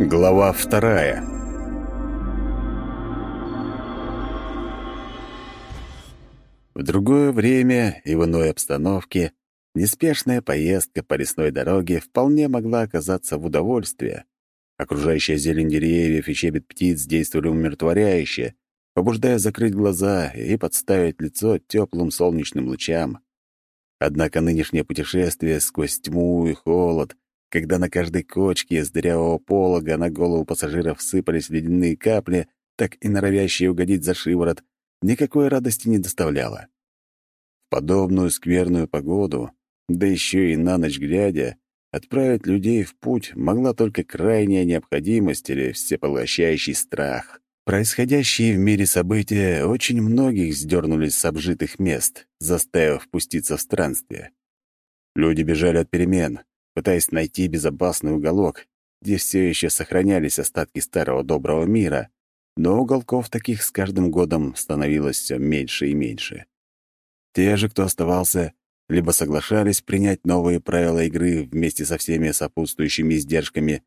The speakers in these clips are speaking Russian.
Глава вторая В другое время и в иной обстановке неспешная поездка по лесной дороге вполне могла оказаться в удовольствие. Окружающая зелень деревьев и щебет птиц действовали умиротворяюще, побуждая закрыть глаза и подставить лицо теплым солнечным лучам. Однако нынешнее путешествие сквозь тьму и холод когда на каждой кочке с дырявого полога на голову пассажиров сыпались ледяные капли, так и норовящие угодить за шиворот, никакой радости не доставляло. В подобную скверную погоду, да еще и на ночь глядя, отправить людей в путь могла только крайняя необходимость или всепоглощающий страх. Происходящие в мире события очень многих сдернулись с обжитых мест, заставив впуститься в странствие. Люди бежали от перемен, пытаясь найти безопасный уголок, где все еще сохранялись остатки старого доброго мира, но уголков таких с каждым годом становилось все меньше и меньше. Те же, кто оставался, либо соглашались принять новые правила игры вместе со всеми сопутствующими издержками,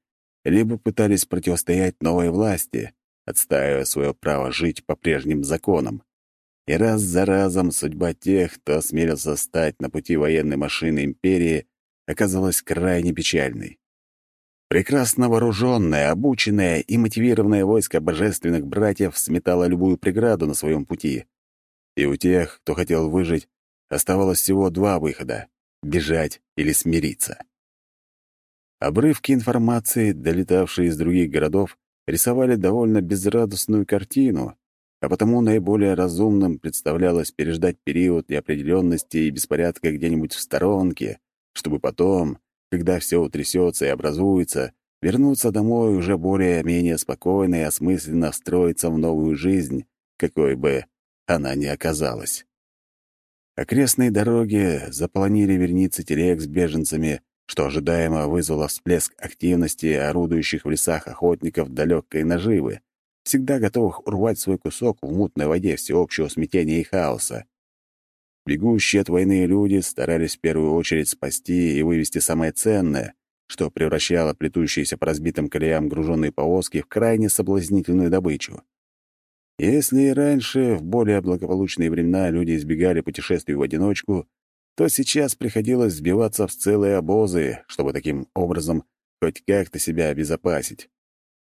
либо пытались противостоять новой власти, отстаивая свое право жить по прежним законам. И раз за разом судьба тех, кто осмелился стать на пути военной машины империи, оказалась крайне печальной. Прекрасно вооруженное, обученное и мотивированное войско божественных братьев сметало любую преграду на своем пути. И у тех, кто хотел выжить, оставалось всего два выхода — бежать или смириться. Обрывки информации, долетавшие из других городов, рисовали довольно безрадостную картину, а потому наиболее разумным представлялось переждать период неопределенности и беспорядка где-нибудь в сторонке, чтобы потом, когда все утрясется и образуется, вернуться домой уже более-менее спокойно и осмысленно встроиться в новую жизнь, какой бы она ни оказалась. Окрестные дороги заполонили верницы телег с беженцами, что ожидаемо вызвало всплеск активности орудующих в лесах охотников далекой наживы, всегда готовых урвать свой кусок в мутной воде всеобщего смятения и хаоса. Бегущие от войны люди старались в первую очередь спасти и вывести самое ценное, что превращало плетущиеся по разбитым колеям груженные повозки в крайне соблазнительную добычу. Если и раньше, в более благополучные времена, люди избегали путешествий в одиночку, то сейчас приходилось сбиваться в целые обозы, чтобы таким образом хоть как-то себя обезопасить.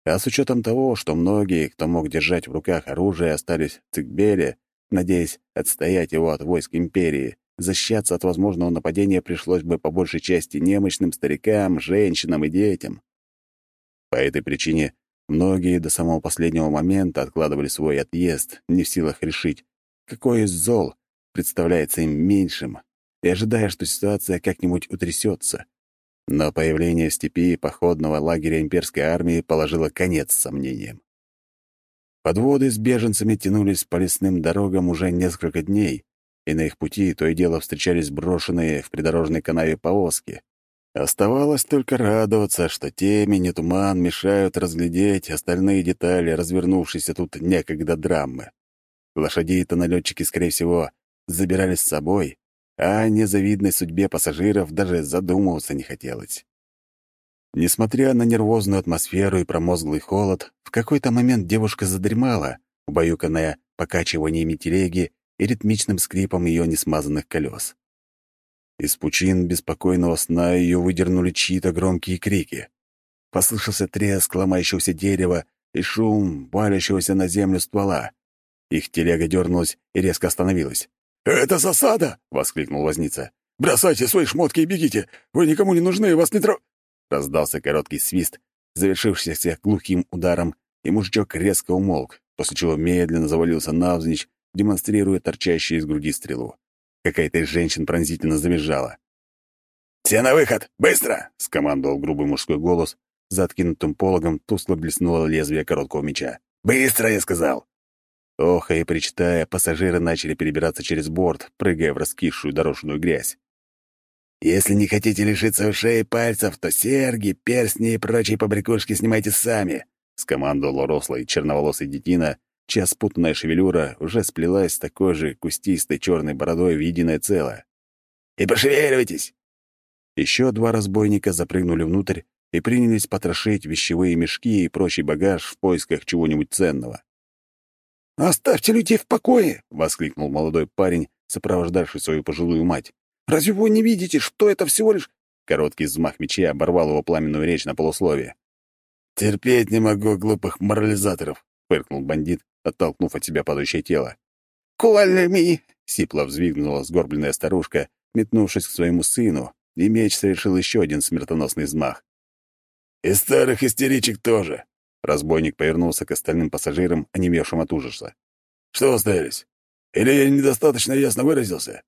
А с учетом того, что многие, кто мог держать в руках оружие, остались в Цикбеле, Надеясь отстоять его от войск империи, защищаться от возможного нападения пришлось бы по большей части немощным старикам, женщинам и детям. По этой причине многие до самого последнего момента откладывали свой отъезд, не в силах решить, какой из зол представляется им меньшим, и ожидая, что ситуация как-нибудь утрясется. Но появление в степи походного лагеря имперской армии положило конец сомнениям. Подводы с беженцами тянулись по лесным дорогам уже несколько дней, и на их пути то и дело встречались брошенные в придорожной канаве повозки. Оставалось только радоваться, что темень и туман мешают разглядеть остальные детали развернувшейся тут некогда драмы. Лошадей-то налетчики, скорее всего, забирались с собой, а незавидной судьбе пассажиров даже задумываться не хотелось. Несмотря на нервозную атмосферу и промозглый холод, в какой-то момент девушка задремала, убаюканная покачиваниями телеги и ритмичным скрипом ее несмазанных колес. Из пучин беспокойного сна ее выдернули чьи-то громкие крики. Послышался треск ломающегося дерева и шум валящегося на землю ствола. Их телега дернулась и резко остановилась. «Это засада!» — воскликнул возница. «Бросайте свои шмотки и бегите! Вы никому не нужны, вас не тро...» Раздался короткий свист, завершившийся глухим ударом, и мужичок резко умолк, после чего медленно завалился навзничь, демонстрируя торчащую из груди стрелу. Какая-то из женщин пронзительно завизжала. «Все на выход! Быстро!» — скомандовал грубый мужской голос. За откинутым пологом тускло блеснуло лезвие короткого меча. «Быстро!» — я сказал. Охая и причитая, пассажиры начали перебираться через борт, прыгая в раскисшую дорожную грязь. Если не хотите лишиться ушей и пальцев, то серьги, перстни и прочие побрякушки снимайте сами», — скомандовал рослый черноволосый детина, чья спутанная шевелюра уже сплелась с такой же кустистой черной бородой в единое целое. «И пошевеливайтесь!» Еще два разбойника запрыгнули внутрь и принялись потрошить вещевые мешки и прочий багаж в поисках чего-нибудь ценного. «Оставьте людей в покое!» — воскликнул молодой парень, сопровождавший свою пожилую мать. «Разве вы не видите, что это всего лишь...» Короткий взмах меча оборвал его пламенную речь на полусловие. «Терпеть не могу глупых морализаторов», — фыркнул бандит, оттолкнув от себя падающее тело. «Куалями!» — сипло взвизгнула сгорбленная старушка, метнувшись к своему сыну, и меч совершил еще один смертоносный взмах. «И старых истеричек тоже!» Разбойник повернулся к остальным пассажирам, онемевшим от ужаса. «Что остались? Или я недостаточно ясно выразился?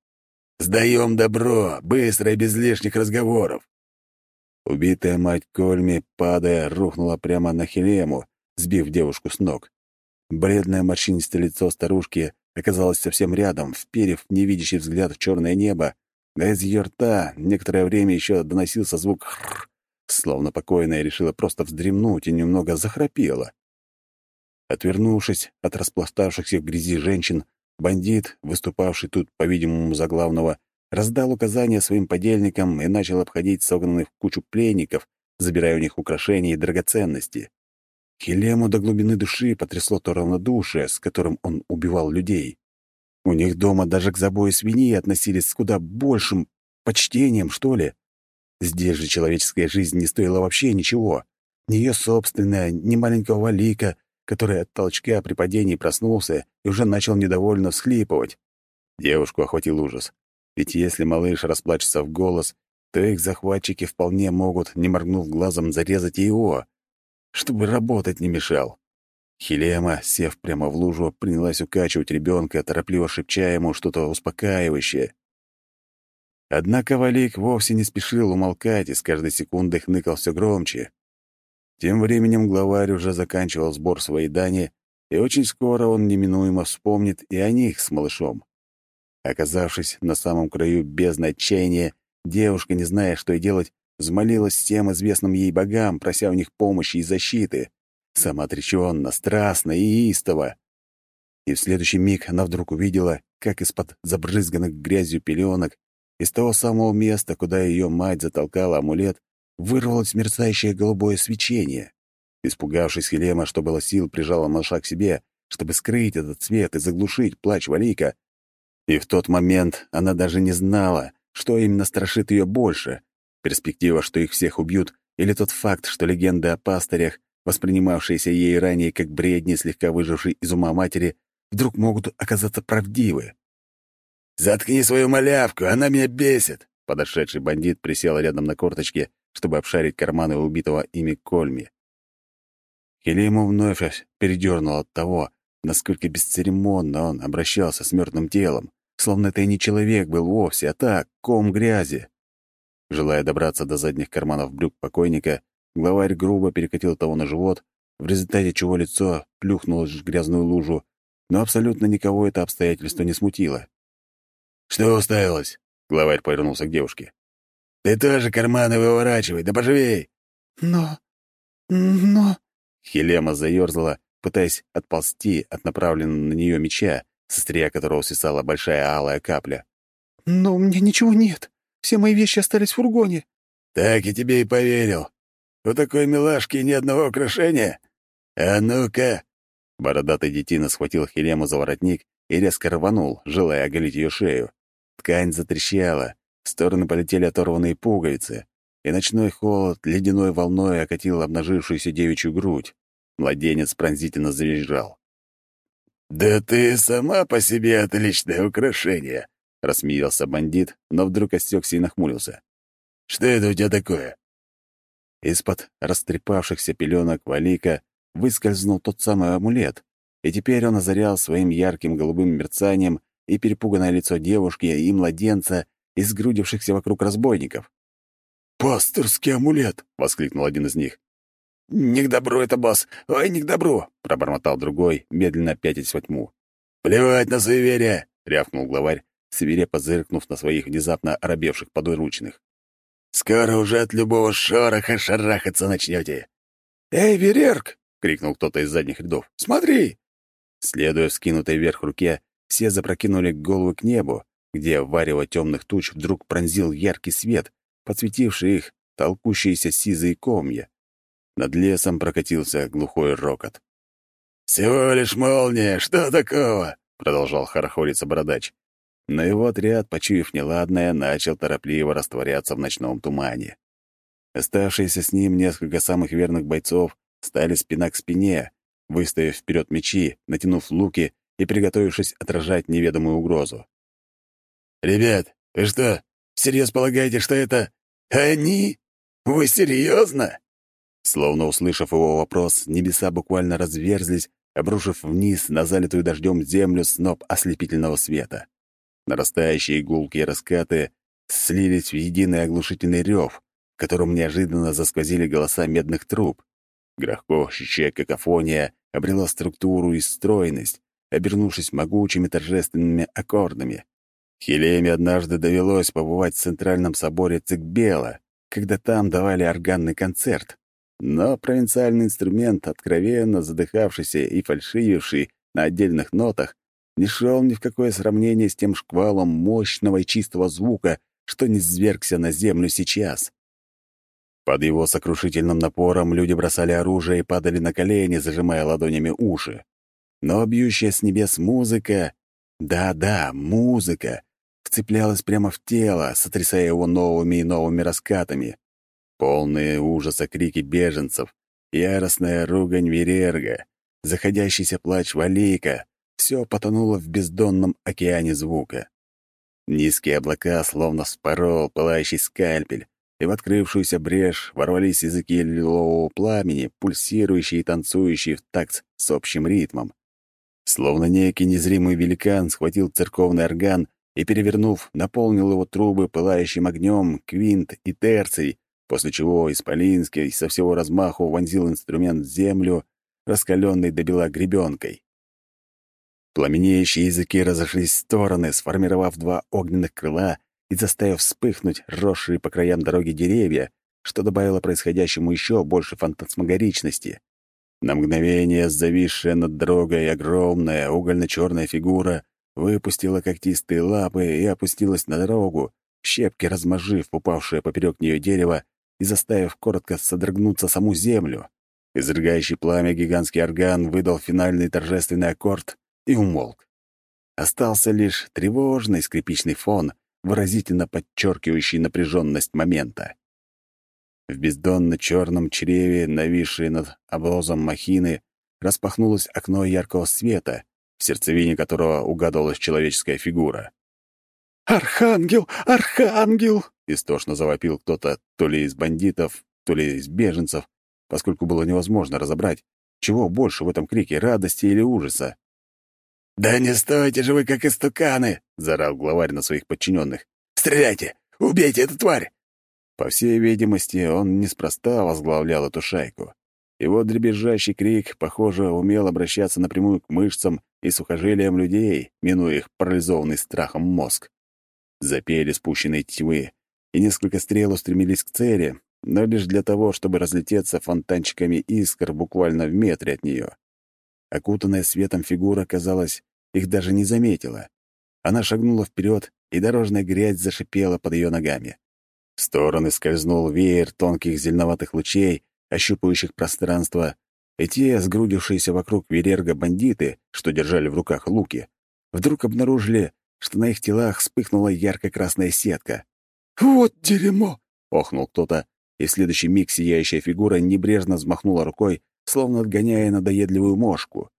Сдаем добро, быстро и без лишних разговоров!» Убитая мать Кольми, падая, рухнула прямо на Хелему, сбив девушку с ног. Бледное морщинистое лицо старушки оказалось совсем рядом, вперев невидящий взгляд в черное небо, а из ее рта некоторое время еще доносился звук «хрррр», словно покойная решила просто вздремнуть и немного захрапела. Отвернувшись от распластавшихся в грязи женщин, бандит, выступавший тут, по-видимому, за главного, раздал указания своим подельникам и начал обходить согнанных в кучу пленников, забирая у них украшения и драгоценности. Хилему до глубины души потрясло то равнодушие, с которым он убивал людей. У них дома даже к забою свиньи относились с куда большим почтением, что ли. Здесь же человеческая жизнь не стоила вообще ничего. Ни ее собственная, ни маленького Валика, который от толчка при падении проснулся и уже начал недовольно всхлипывать. Девушку охватил ужас. Ведь если малыш расплачется в голос, то их захватчики вполне могут, не моргнув глазом, зарезать его, чтобы работать не мешал. Хилема, сев прямо в лужу, принялась укачивать ребенка, торопливо шепча ему что-то успокаивающее. Однако Валик вовсе не спешил умолкать и с каждой секундой хныкал все громче. Тем временем главарь уже заканчивал сбор своей дани, и очень скоро он неминуемо вспомнит и о них с малышом. Оказавшись на самом краю бездны отчаяния, девушка, не зная, что и делать, взмолилась всем известным ей богам, прося у них помощи и защиты. Самоотреченно, страстно и истово. И в следующий миг она вдруг увидела, как из-под забрызганных грязью пеленок, из того самого места, куда ее мать затолкала амулет, вырвалось мерцающее голубое свечение. Испугавшись Хелема, что было сил, прижала малыша к себе, чтобы скрыть этот свет и заглушить плач Валика. И в тот момент она даже не знала, что именно страшит ее больше — перспектива, что их всех убьют, или тот факт, что легенды о пастырях, воспринимавшиеся ей ранее как бредни слегка выжившей из ума матери, вдруг могут оказаться правдивы. «Заткни свою малявку, она меня бесит!» Подошедший бандит присел рядом на корточке, чтобы обшарить карманы убитого ими Кольми. Хелему вновь передернул от того, насколько бесцеремонно он обращался с мертвым телом, словно это и не человек был вовсе, а так, ком грязи. Желая добраться до задних карманов брюк покойника, главарь грубо перекатил того на живот, в результате чего лицо плюхнулось в грязную лужу, но абсолютно никого это обстоятельство не смутило. «Что уставилась?» — главарь повернулся к девушке. «Ты тоже карманы выворачивай, да поживей!» «Но... но...» Хелема заерзала, пытаясь отползти от направленного на нее меча, со стрия которого свисала большая алая капля. «Но у меня ничего нет. Все мои вещи остались в фургоне». «Так и тебе и поверил. У такой милашки ни одного украшения. А ну-ка!» Бородатый детина схватил Хелему за воротник и резко рванул, желая оголить ее шею. Ткань затрещала, стороны полетели оторванные пуговицы, и ночной холод ледяной волной окатил обнажившуюся девичью грудь. Младенец пронзительно завизжал. «Да ты сама по себе отличное украшение!» — рассмеялся бандит, но вдруг осекся и нахмурился. «Что это у тебя такое?» Из-под растрепавшихся пеленок Валика выскользнул тот самый амулет, и теперь он озарял своим ярким голубым мерцанием и перепуганное лицо девушки и младенца, изгрудившихся вокруг разбойников. «Пасторский амулет!» — воскликнул один из них. «Не к добру это, босс! Ой, не к добру!» — пробормотал другой, медленно пятясь во тьму. «Плевать на суеверие!» — рявкнул главарь, свирепо зыркнув на своих внезапно оробевших подручных. «Скоро уже от любого шороха шарахаться начнете!» «Эй, Верерк!» — крикнул кто-то из задних рядов. «Смотри!» Следуя вскинутой вверх руке, все запрокинули головы к небу, где варево темных туч вдруг пронзил яркий свет, подсветивший их толкущиеся сизые комья. Над лесом прокатился глухой рокот. «Всего лишь молния, что такого?» — продолжал хорохориться бородач. Но его отряд, почуяв неладное, начал торопливо растворяться в ночном тумане. Оставшиеся с ним несколько самых верных бойцов стали спина к спине, выставив вперед мечи, натянув луки и приготовившись отражать неведомую угрозу. «Ребят, вы что, всерьез полагаете, что это они? Вы серьезно?» Словно услышав его вопрос, небеса буквально разверзлись, обрушив вниз на залитую дождем землю сноп ослепительного света. Нарастающие гулкие раскаты слились в единый оглушительный рев, в котором неожиданно засквозили голоса медных труб. Грохочущая какофония обрела структуру и стройность, обернувшись могучими торжественными аккордами. Хелеме однажды довелось побывать в центральном соборе Цикбела, когда там давали органный концерт. Но провинциальный инструмент, откровенно задыхавшийся и фальшививший на отдельных нотах, не шел ни в какое сравнение с тем шквалом мощного и чистого звука, что не низвергся на землю сейчас. Под его сокрушительным напором люди бросали оружие и падали на колени, зажимая ладонями уши. Но бьющая с небес музыка, да-да, музыка, вцеплялась прямо в тело, сотрясая его новыми и новыми раскатами. Полные ужаса крики беженцев, яростная ругань Верерга, заходящийся плач Валейка — все потонуло в бездонном океане звука. Низкие облака словно спорол пылающий скальпель, и в открывшуюся брешь ворвались языки лилового пламени, пульсирующие и танцующие в такт с общим ритмом. Словно некий незримый великан схватил церковный орган и, перевернув, наполнил его трубы пылающим огнем, квинт и терций, после чего Исполинский со всего размаху вонзил инструмент в землю, раскаленный до бела гребенкой. Пламенеющие языки разошлись в стороны, сформировав два огненных крыла и заставив вспыхнуть росшие по краям дороги деревья, что добавило происходящему еще больше фантасмагоричности. На мгновение зависшая над дорогой огромная угольно-черная фигура выпустила когтистые лапы и опустилась на дорогу, щепки размажив упавшее поперек нее дерево и заставив коротко содрогнуться саму землю. Изрыгающий пламя гигантский орган выдал финальный торжественный аккорд и умолк. Остался лишь тревожный скрипичный фон, выразительно подчеркивающий напряженность момента. В бездонно-черном чреве, нависшей над обозом махины, распахнулось окно яркого света, в сердцевине которого угадывалась человеческая фигура. «Архангел! Архангел!» — истошно завопил кто-то то ли из бандитов, то ли из беженцев, поскольку было невозможно разобрать, чего больше в этом крике — радости или ужаса. «Да не стойте же вы, как истуканы!» — заорал главарь на своих подчиненных. «Стреляйте! Убейте эту тварь!» По всей видимости, он неспроста возглавлял эту шайку. Его дребезжащий крик, похоже, умел обращаться напрямую к мышцам и сухожилиям людей, минуя их парализованный страхом мозг. Запели спущенные тьмы, и несколько стрел устремились к цели, но лишь для того, чтобы разлететься фонтанчиками искр буквально в метре от нее. Окутанная светом фигура, казалось, их даже не заметила. Она шагнула вперед, и дорожная грязь зашипела под ее ногами. В стороны скользнул веер тонких зеленоватых лучей, ощупывающих пространство, и те, сгрудившиеся вокруг Верерга бандиты, что держали в руках луки, вдруг обнаружили, что на их телах вспыхнула ярко-красная сетка. «Вот дерьмо!» — охнул кто-то, и в следующий миг сияющая фигура небрежно взмахнула рукой, словно отгоняя надоедливую мошку.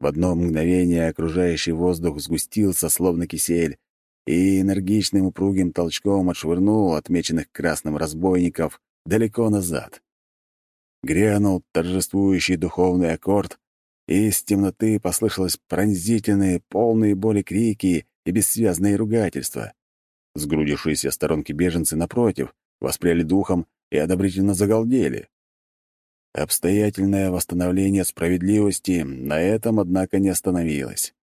В одно мгновение окружающий воздух сгустился, словно кисель, и энергичным упругим толчком отшвырнул отмеченных красным разбойников далеко назад. Грянул торжествующий духовный аккорд, и из темноты послышалось пронзительные, полные боли крики и бессвязные ругательства. Сгрудившиеся сторонки беженцы, напротив, воспряли духом и одобрительно загалдели. Обстоятельное восстановление справедливости на этом, однако, не остановилось.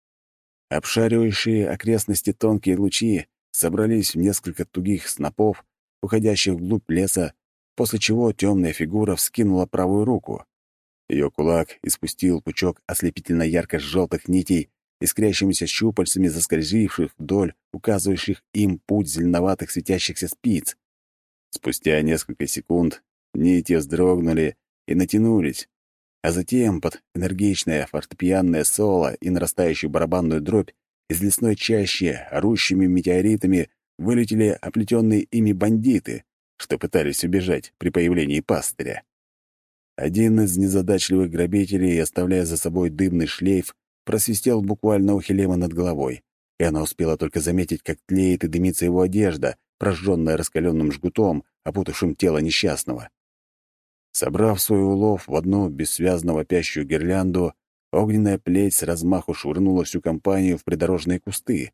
Обшаривающие окрестности тонкие лучи собрались в несколько тугих снопов, уходящих вглубь леса, после чего темная фигура вскинула правую руку. Ее кулак испустил пучок ослепительно ярко-желтых нитей, искрящимися щупальцами заскользивших вдоль, указывающих им путь зеленоватых светящихся спиц. Спустя несколько секунд нити вздрогнули и натянулись, а затем под энергичное фортепианное соло и нарастающую барабанную дробь из лесной чащи орущими метеоритами вылетели оплетенные ими бандиты, что пытались убежать при появлении пастыря. Один из незадачливых грабителей, оставляя за собой дымный шлейф, просвистел буквально у Хелема над головой, и она успела только заметить, как тлеет и дымится его одежда, прожженная раскаленным жгутом, опутавшим тело несчастного. Собрав свой улов в одну бессвязно вопящую гирлянду, огненная плеть с размаху швырнула всю компанию в придорожные кусты.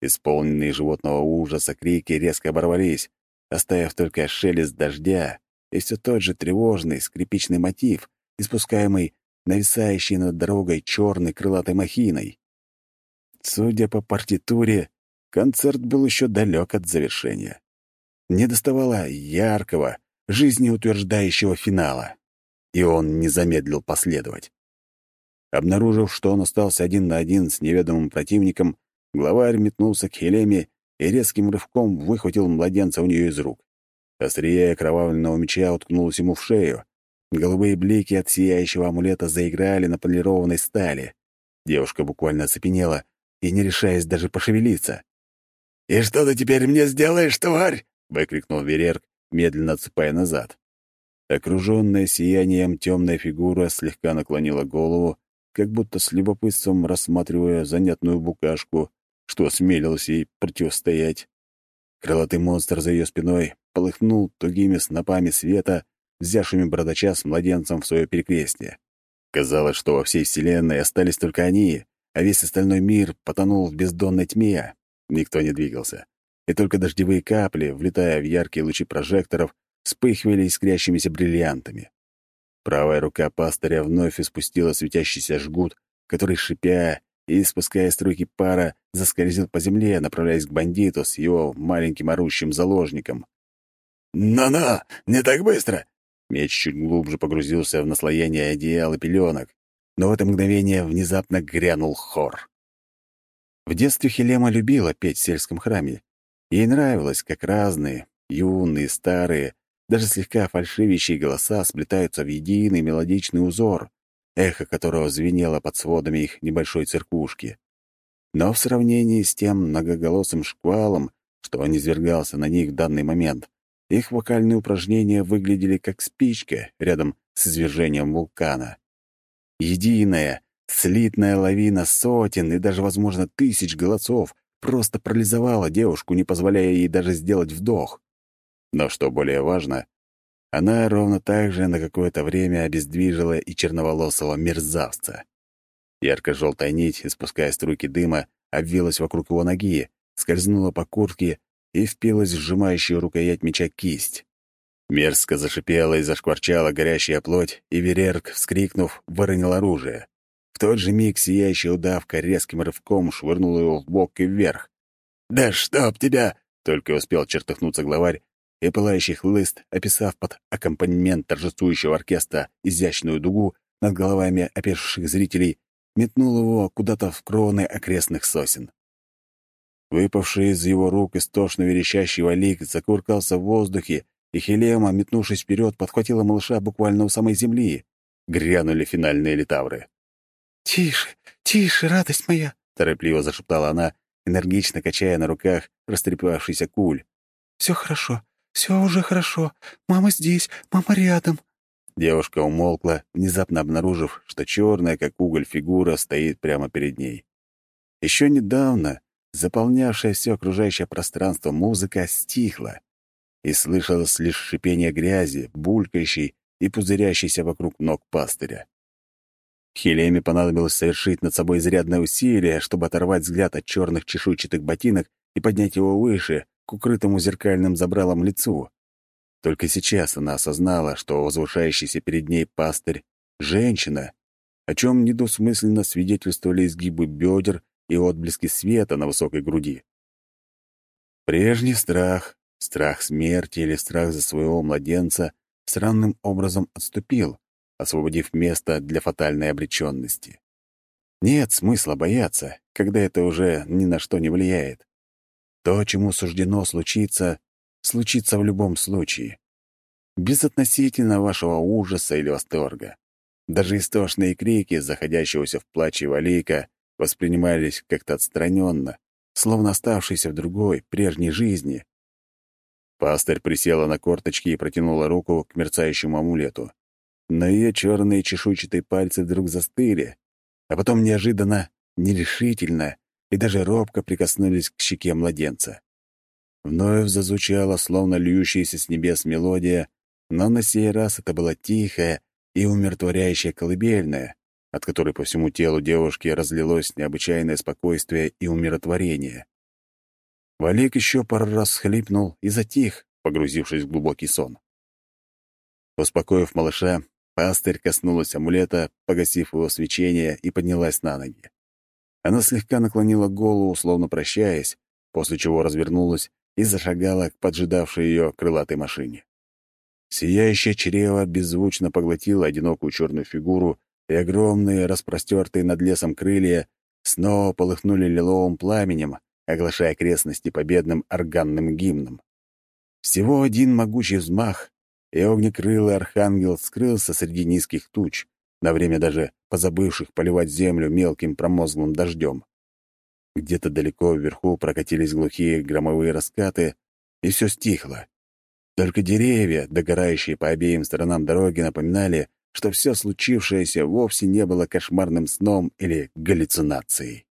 Исполненные животного ужаса крики резко оборвались, оставив только шелест дождя и все тот же тревожный скрипичный мотив, испускаемый нависающей над дорогой черной крылатой махиной. Судя по партитуре, концерт был еще далек от завершения. Не доставало яркого, жизнеутверждающего финала, и он не замедлил последовать. Обнаружив, что он остался один на один с неведомым противником, главарь метнулся к Хелеме и резким рывком выхватил младенца у нее из рук. Острие окровавленного меча уткнулось ему в шею. Голубые блики от сияющего амулета заиграли на полированной стали. Девушка буквально оцепенела и не решаясь даже пошевелиться. «И что ты теперь мне сделаешь, тварь?» — выкрикнул Верерк, медленно отсыпая назад. Окруженная сиянием темная фигура слегка наклонила голову, как будто с любопытством рассматривая занятную букашку, что осмелилась ей противостоять. Крылатый монстр за ее спиной полыхнул тугими снопами света, взявшими бородача с младенцем в свое перекрестие. Казалось, что во всей Вселенной остались только они, а весь остальной мир потонул в бездонной тьме. Никто не двигался. И только дождевые капли, влетая в яркие лучи прожекторов, вспыхивали искрящимися бриллиантами. Правая рука пастыря вновь испустила светящийся жгут, который, шипя и, испуская струйки пара, заскользил по земле, направляясь к бандиту с его маленьким орущим заложником. «На-на! Не так быстро!» Меч чуть глубже погрузился в наслоение одеял и пеленок, но в это мгновение внезапно грянул хор. В детстве Хелема любила петь в сельском храме. Ей нравилось, как разные, юные, старые, даже слегка фальшивящие голоса сплетаются в единый мелодичный узор, эхо которого звенело под сводами их небольшой церквушки. Но в сравнении с тем многоголосым шквалом, что низвергался на них в данный момент, их вокальные упражнения выглядели как спичка рядом с извержением вулкана. Единая, слитная лавина сотен и даже, возможно, тысяч голосов просто парализовала девушку, не позволяя ей даже сделать вдох. Но что более важно, она ровно так же на какое-то время обездвижила и черноволосого мерзавца. Ярко-желтая нить, испуская струйки дыма, обвилась вокруг его ноги, скользнула по куртке и впилась в сжимающую рукоять меча кисть. Мерзко зашипела и зашкварчала горящая плоть, и Верерк, вскрикнув, выронил оружие. В тот же миг сияющая удавка резким рывком швырнула его в бок и вверх. «Да чтоб тебя!» — только успел чертыхнуться главарь, и пылающий хлыст, описав под аккомпанемент торжествующего оркестра изящную дугу над головами опешивших зрителей, метнул его куда-то в кроны окрестных сосен. Выпавший из его рук истошно верещащий валик закуркался в воздухе, и Хелема, метнувшись вперед, подхватила малыша буквально у самой земли. Грянули финальные литавры. «Тише, тише, радость моя!» — торопливо зашептала она, энергично качая на руках растрепавшийся куль. «Все хорошо, все уже хорошо. Мама здесь, мама рядом». Девушка умолкла, внезапно обнаружив, что черная, как уголь, фигура стоит прямо перед ней. Еще недавно заполнявшая все окружающее пространство музыка стихла, и слышалось лишь шипение грязи, булькающей и пузырящейся вокруг ног пастыря. Хелеме понадобилось совершить над собой изрядное усилие, чтобы оторвать взгляд от черных чешуйчатых ботинок и поднять его выше, к укрытому зеркальным забралом лицу. Только сейчас она осознала, что возвышающийся перед ней пастырь — женщина, о чем недосмысленно свидетельствовали изгибы бедер и отблески света на высокой груди. Прежний страх, страх смерти или страх за своего младенца странным образом отступил, освободив место для фатальной обреченности. Нет смысла бояться, когда это уже ни на что не влияет. То, чему суждено случиться, случится в любом случае. Безотносительно вашего ужаса или восторга. Даже истошные крики, заходящегося в плаче Валейка, воспринимались как-то отстраненно, словно оставшиеся в другой, прежней жизни. Пастырь присела на корточки и протянула руку к мерцающему амулету. Но ее черные чешуйчатые пальцы вдруг застыли, а потом неожиданно, нерешительно и даже робко прикоснулись к щеке младенца. Вновь зазвучала, словно льющаяся с небес мелодия, но на сей раз это была тихая и умиротворяющая колыбельная, от которой по всему телу девушки разлилось необычайное спокойствие и умиротворение. Валик еще пару раз схлипнул и затих, погрузившись в глубокий сон. Успокоив малыша, пастырь коснулась амулета, погасив его свечение, и поднялась на ноги. Она слегка наклонила голову, словно прощаясь, после чего развернулась и зашагала к поджидавшей ее крылатой машине. Сияющее чрево беззвучно поглотило одинокую черную фигуру, и огромные, распростертые над лесом крылья снова полыхнули лиловым пламенем, оглашая окрестности победным органным гимном. Всего один могучий взмах, и огнекрылый архангел скрылся среди низких туч, на время даже позабывших поливать землю мелким промозглым дождем. Где-то далеко вверху прокатились глухие громовые раскаты, и все стихло. Только деревья, догорающие по обеим сторонам дороги, напоминали, что все случившееся вовсе не было кошмарным сном или галлюцинацией.